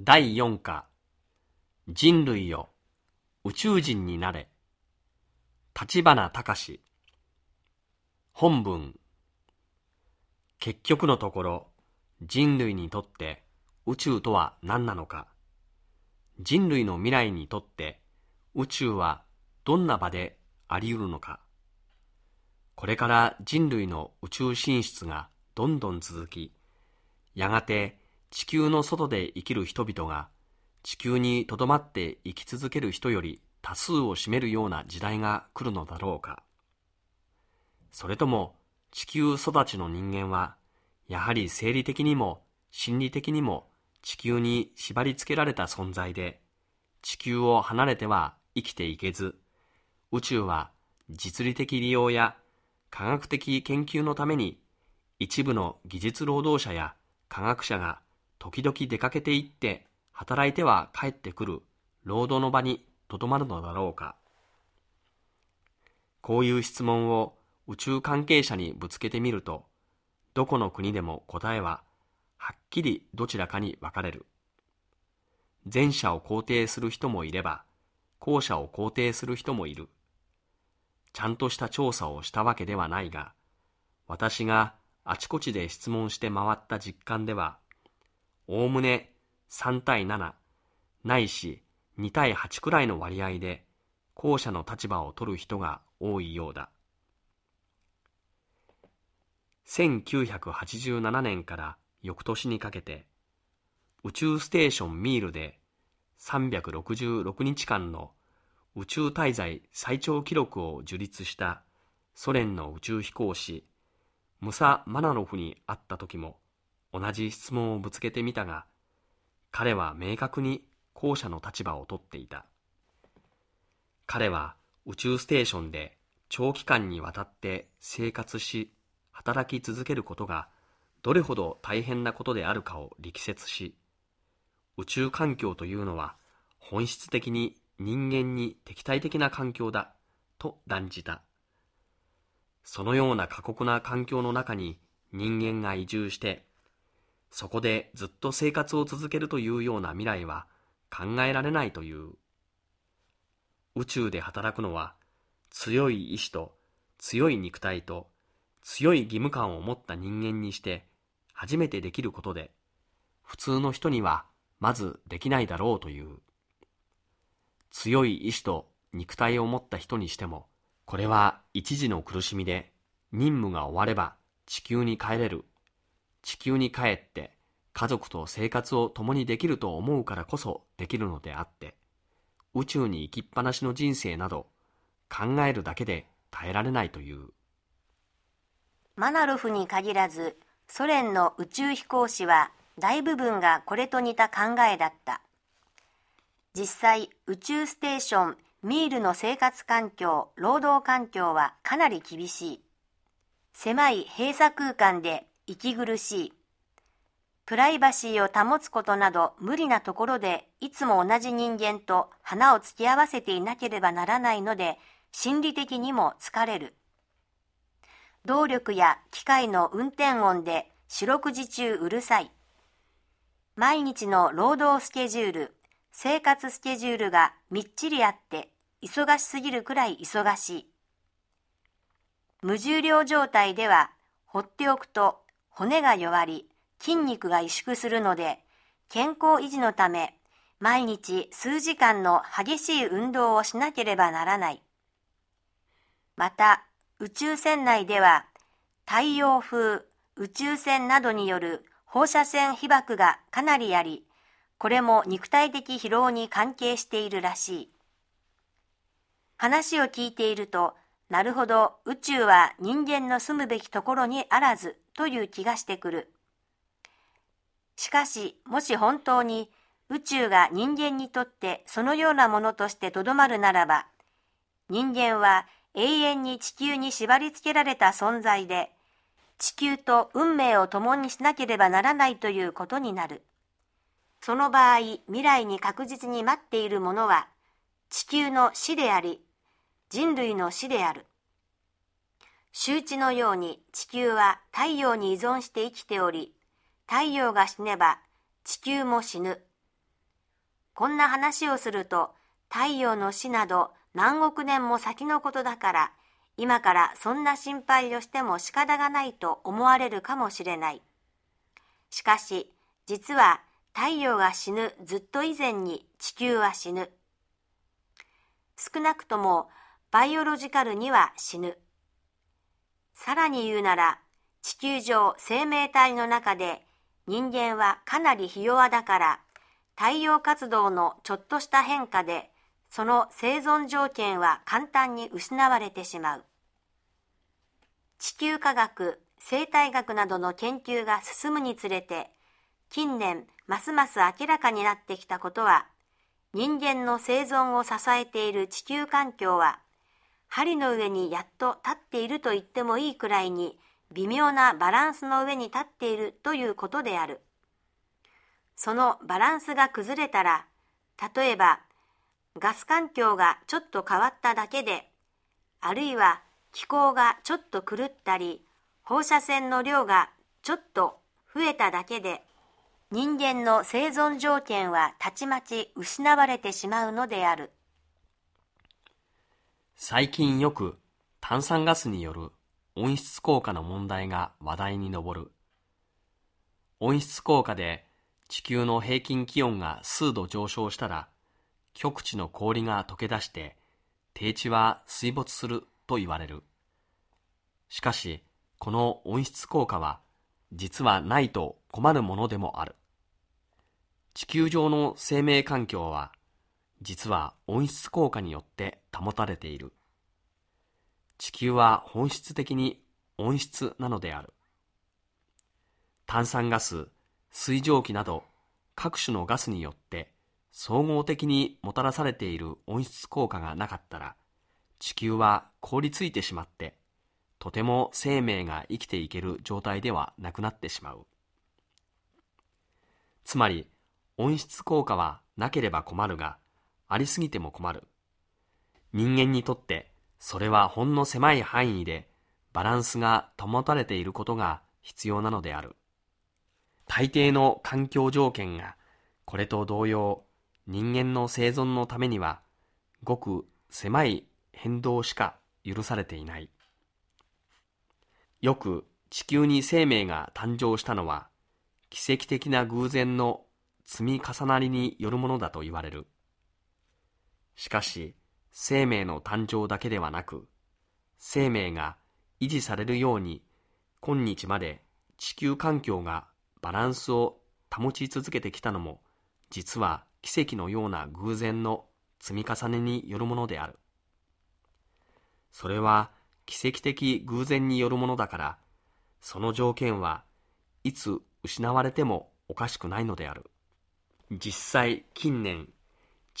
第4課。人類よ宇宙人になれ。立花隆。本文。結局のところ人類にとって宇宙とは何なのか。人類の未来にとって宇宙はどんな場であり得るのか。これから人類の宇宙進出がどんどん続きやがて地球の外で生きる人々が地球にとどまって生き続ける人より多数を占めるような時代が来るのだろうか。それとも地球育ちの人間はやはり生理的にも心理的にも地球に縛り付けられた存在で地球を離れては生きていけず宇宙は実利的利用や科学的研究のために一部の技術労働者や科学者が時々出かけていって働いては帰ってくる労働の場にとどまるのだろうか。こういう質問を宇宙関係者にぶつけてみるとどこの国でも答えははっきりどちらかに分かれる。前者を肯定する人もいれば後者を肯定する人もいる。ちゃんとした調査をしたわけではないが私があちこちで質問して回った実感ではおおむね3対7ないし2対8くらいの割合で後者の立場を取る人が多いようだ。1987年から翌年にかけて宇宙ステーションミールで366日間の宇宙滞在最長記録を樹立したソ連の宇宙飛行士ムサ・マナロフに会った時も同じ質問をぶつけてみたが、彼は明確に後者の立場をとっていた。彼は宇宙ステーションで長期間にわたって生活し、働き続けることがどれほど大変なことであるかを力説し、宇宙環境というのは本質的に人間に敵対的な環境だと断じた。そのような過酷な環境の中に人間が移住してそこでずっと生活を続けるというような未来は考えられないという。宇宙で働くのは強い意志と強い肉体と強い義務感を持った人間にして初めてできることで普通の人にはまずできないだろうという。強い意志と肉体を持った人にしてもこれは一時の苦しみで任務が終われば地球に帰れる地球に帰って家族と生活を共にできると思うからこそできるのであって宇宙に行きっぱなしの人生など考えるだけで耐えられないという。マナロフに限らずソ連の宇宙飛行士は大部分がこれと似た考えだった。実際宇宙ステーションミールの生活環境労働環境はかなり厳しい。狭い閉鎖空間で息苦しい。プライバシーを保つことなど無理なところでいつも同じ人間と花を付き合わせていなければならないので心理的にも疲れる。動力や機械の運転音で四六時中うるさい。毎日の労働スケジュール、生活スケジュールがみっちりあって忙しすぎるくらい忙しい。無重量状態では放っておくと骨が弱り、筋肉が萎縮するので、健康維持のため、毎日数時間の激しい運動をしなければならない。また、宇宙船内では、太陽風、宇宙船などによる放射線被曝がかなりあり、これも肉体的疲労に関係しているらしい。話を聞いていると、なるほど宇宙は人間の住むべきところにあらずという気がしてくる。しかし、もし本当に宇宙が人間にとってそのようなものとしてとどまるならば、人間は永遠に地球に縛り付けられた存在で、地球と運命を共にしなければならないということになる。その場合、未来に確実に待っているものは、地球の死であり、人類の死である。周知のように地球は太陽に依存して生きており、太陽が死ねば地球も死ぬ。こんな話をすると太陽の死など何億年も先のことだから今からそんな心配をしても仕方がないと思われるかもしれない。しかし実は太陽が死ぬずっと以前に地球は死ぬ。少なくともバイオロジカルには死ぬ。さらに言うなら地球上生命体の中で人間はかなりひ弱だから太陽活動のちょっとした変化でその生存条件は簡単に失われてしまう。地球科学、生態学などの研究が進むにつれて近年ますます明らかになってきたことは人間の生存を支えている地球環境は針の上にやっと立っていると言ってもいいくらいに微妙なバランスの上に立っているということである。そのバランスが崩れたら、例えばガス環境がちょっと変わっただけで、あるいは気候がちょっと狂ったり、放射線の量がちょっと増えただけで、人間の生存条件はたちまち失われてしまうのである。最近よく炭酸ガスによる温室効果の問題が話題に上る。温室効果で地球の平均気温が数度上昇したら、極地の氷が溶け出して低地は水没すると言われる。しかし、この温室効果は実はないと困るものでもある。地球上の生命環境は実は温室効果によって保たれている。地球は本質的に温室なのである。炭酸ガス、水蒸気など各種のガスによって総合的にもたらされている温室効果がなかったら地球は凍りついてしまってとても生命が生きていける状態ではなくなってしまう。つまり温室効果はなければ困るがありすぎても困る。人間にとってそれはほんの狭い範囲でバランスが保たれていることが必要なのである。大抵の環境条件がこれと同様人間の生存のためにはごく狭い変動しか許されていない。よく地球に生命が誕生したのは奇跡的な偶然の積み重なりによるものだと言われる。しかし、生命の誕生だけではなく、生命が維持されるように、今日まで地球環境がバランスを保ち続けてきたのも、実は奇跡のような偶然の積み重ねによるものである。それは奇跡的偶然によるものだから、その条件はいつ失われてもおかしくないのである。実際近年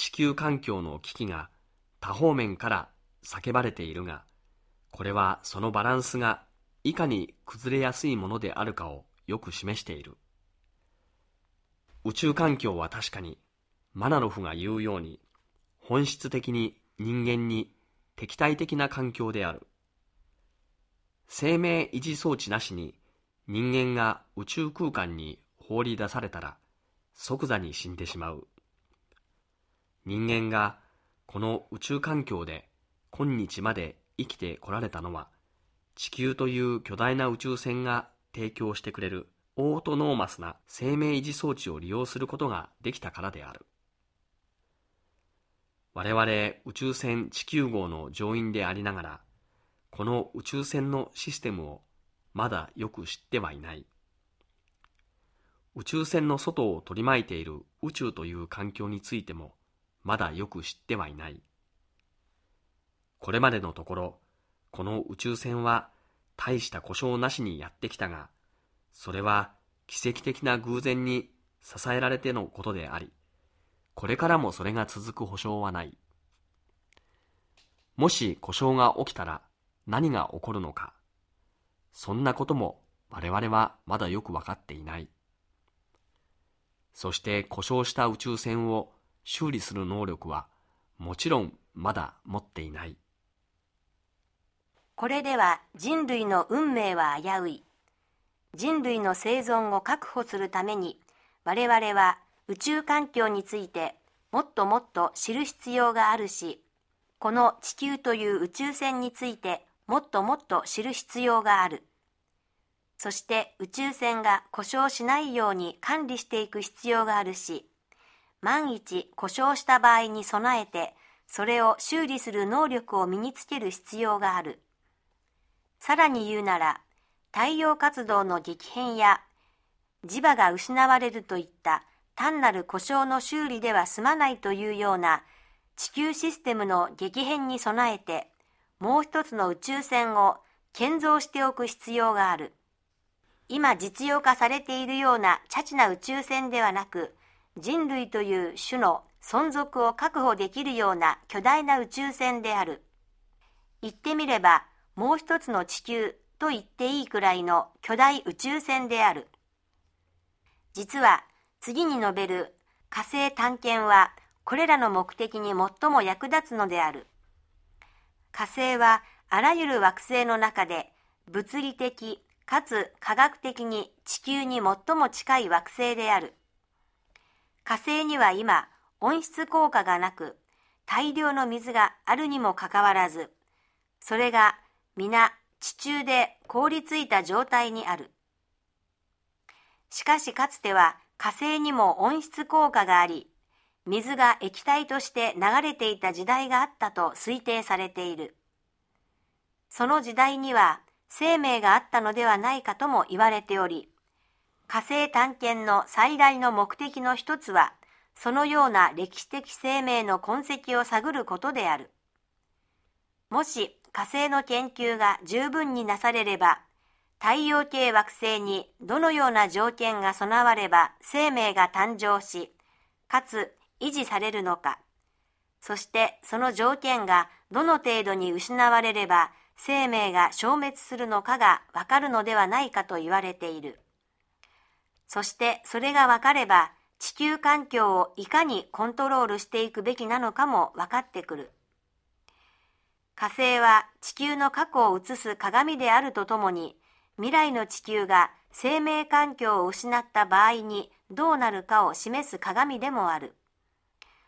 地球環境の危機が多方面から叫ばれているが、これはそのバランスがいかに崩れやすいものであるかをよく示している。宇宙環境は確かにマナロフが言うように本質的に人間に敵対的な環境である。生命維持装置なしに人間が宇宙空間に放り出されたら即座に死んでしまう。人間がこの宇宙環境で今日まで生きてこられたのは地球という巨大な宇宙船が提供してくれるオートノーマスな生命維持装置を利用することができたからである。我々宇宙船地球号の乗員でありながら、この宇宙船のシステムをまだよく知ってはいない。宇宙船の外を取り巻いている宇宙という環境についてもまだよく知ってはいない。これまでのところ、この宇宙船は大した故障なしにやってきたが、それは奇跡的な偶然に支えられてのことであり、これからもそれが続く保証はない。もし故障が起きたら何が起こるのか、そんなことも我々はまだよくわかっていない。そして故障した宇宙船を修理する能力はもちろんまだ持っていない。これでは人類の運命は危うい。人類の生存を確保するために我々は宇宙環境についてもっともっと知る必要があるし、この地球という宇宙船についてもっともっと知る必要がある。そして宇宙船が故障しないように管理していく必要があるし、万一故障した場合に備えて、それを修理する能力を身につける必要がある。さらに言うなら、太陽活動の激変や磁場が失われるといった単なる故障の修理では済まないというような地球システムの激変に備えてもう一つの宇宙船を建造しておく必要がある。今実用化されているようなチャチな宇宙船ではなく人類という種の存続を確保できるような巨大な宇宙船である。言ってみればもう一つの地球と言っていいくらいの巨大宇宙船である。実は次に述べる火星探検はこれらの目的に最も役立つのである。火星はあらゆる惑星の中で物理的かつ科学的に地球に最も近い惑星である。火星には今温室効果がなく大量の水があるにもかかわらず、それが皆地中で凍りついた状態にある。しかしかつては火星にも温室効果があり、水が液体として流れていた時代があったと推定されている。その時代には生命があったのではないかとも言われており、火星探検の最大の目的の一つは、そのような歴史的生命の痕跡を探ることである。もし火星の研究が十分になされれば、太陽系惑星にどのような条件が備われば生命が誕生し、かつ維持されるのか、そしてその条件がどの程度に失われれば生命が消滅するのかがわかるのではないかと言われている。そしてそれがわかれば地球環境をいかにコントロールしていくべきなのかも分かってくる。火星は地球の過去を映す鏡であるとともに未来の地球が生命環境を失った場合にどうなるかを示す鏡でもある。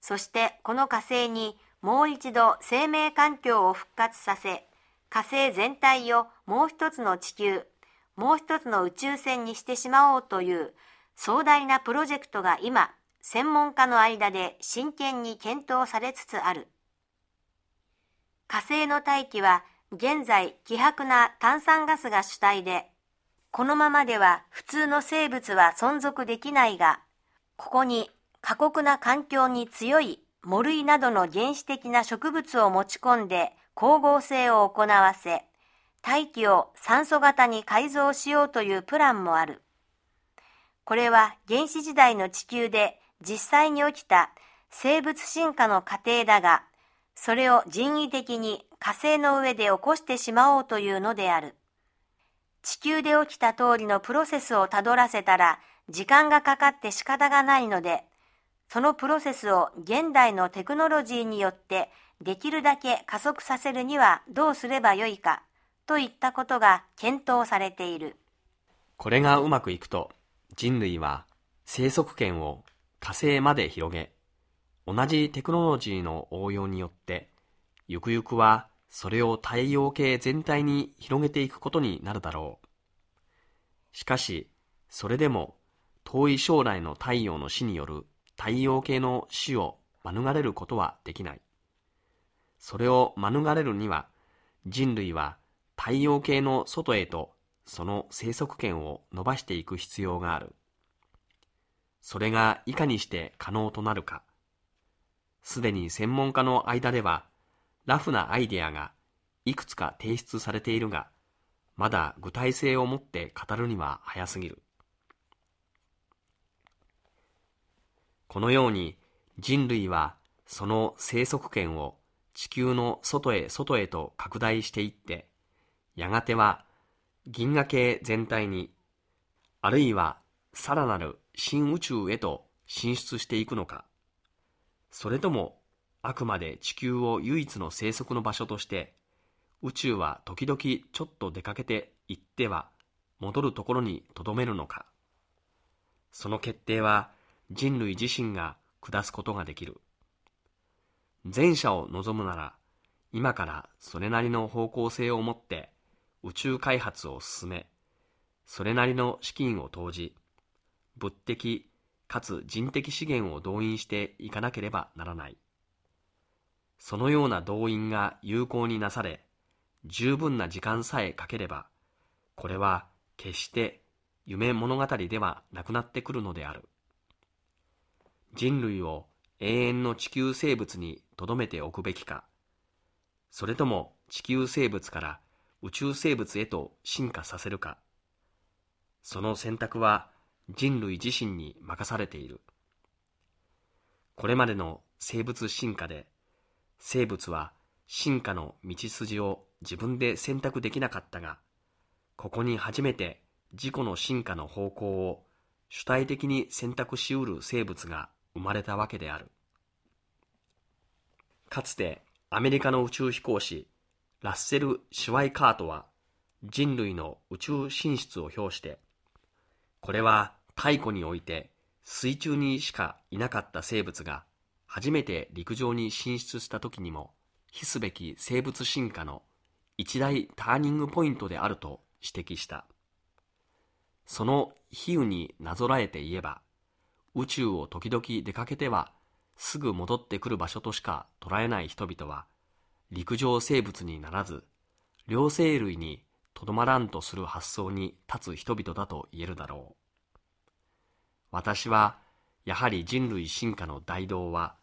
そしてこの火星にもう一度生命環境を復活させ、火星全体をもう一つの地球、もう一つの宇宙船にしてしまおうという壮大なプロジェクトが今、専門家の間で真剣に検討されつつある。火星の大気は現在希薄な炭酸ガスが主体で、このままでは普通の生物は存続できないが、ここに過酷な環境に強いモルイなどの原始的な植物を持ち込んで光合成を行わせ、大気を酸素型に改造しようというプランもある。これは原始時代の地球で実際に起きた生物進化の過程だが、それを人為的に火星の上で起こしてしまおうというのである。地球で起きた通りのプロセスをたどらせたら時間がかかって仕方がないので、そのプロセスを現代のテクノロジーによってできるだけ加速させるにはどうすればよいかといったことが検討されている。これがうまくいくと人類は生息圏を火星まで広げ、同じテクノロジーの応用によって、ゆくゆくはそれを太陽系全体に広げていくことになるだろう。しかし、それでも遠い将来の太陽の死による太陽系の死を免れることはできない。それを免れるには、人類は太陽系の外へとその生息圏を伸ばしていく必要がある。それがいかにして可能となるか。すでに専門家の間では、ラフなアイデアがいくつか提出されているが、まだ具体性を持って語るには早すぎる。このように人類はその生息圏を地球の外へ外へと拡大していって、やがては銀河系全体に、あるいはさらなる新宇宙へと進出していくのか。それともあくまで地球を唯一の生息の場所として宇宙は時々ちょっと出かけて行っては戻るところにとどめるのかその決定は人類自身が下すことができる。前者を望むなら、今からそれなりの方向性を持って宇宙開発を進め、それなりの資金を投じ、物的かつ人的資源を動員していかなければならない。そのような動員が有効になされ、十分な時間さえかければ、これは決して夢物語ではなくなってくるのである。人類を永遠の地球生物に留めておくべきか、それとも地球生物から宇宙生物へと進化させるか、その選択は人類自身に任されている。これまでの生物進化で、生物は進化の道筋を自分で選択できなかったが、ここに初めて自己の進化の方向を主体的に選択しうる生物が生まれたわけである。かつてアメリカの宇宙飛行士ラッセル・シュワイカートは人類の宇宙進出を表して、これは太古において水中にしかいなかった生物が初めて陸上に進出した時にも非すべき生物進化の一大ターニングポイントであると指摘した。その比喩になぞらえて言えば、宇宙を時々出かけてはすぐ戻ってくる場所としか捉えない人々は、陸上生物にならず、両生類にとどまらんとする発想に立つ人々だと言えるだろう。私は、やはり人類進化の大道は、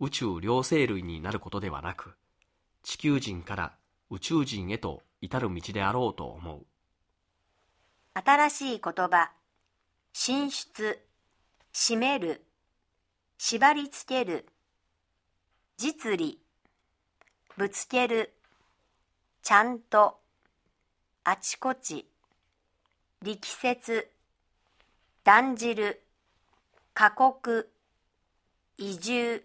宇宙両生類になることではなく、地球人から宇宙人へと至る道であろうと思う。新しい言葉、進出、締める、縛りつける、実利、ぶつける、ちゃんと、あちこち、力説、断じる、過酷、移住、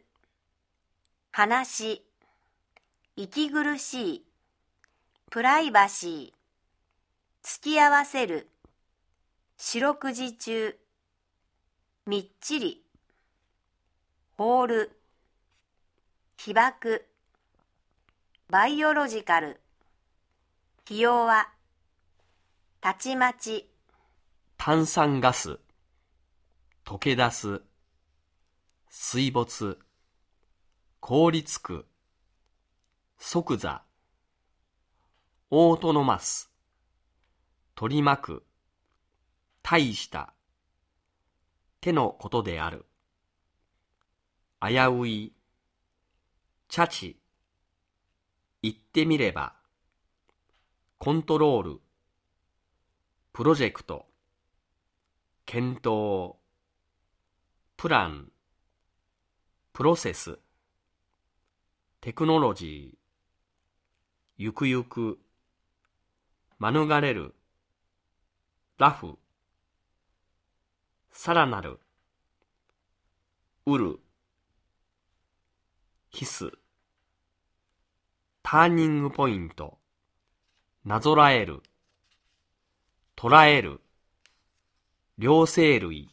話、息苦しい、プライバシー、付き合わせる、四六時中、みっちり、ホール、被爆、バイオロジカル、ひ弱、たちまち、炭酸ガス、溶け出す、水没、凍りつく、即座、オートノマス、取り巻く、大した、手のことである。危うい、茶ち、言ってみれば、コントロール、プロジェクト、検討、プラン、プロセス、テクノロジー、ゆくゆく、免れる、ラフ、さらなる、うる、キス、ターニングポイント、なぞらえる、捉える、両生類、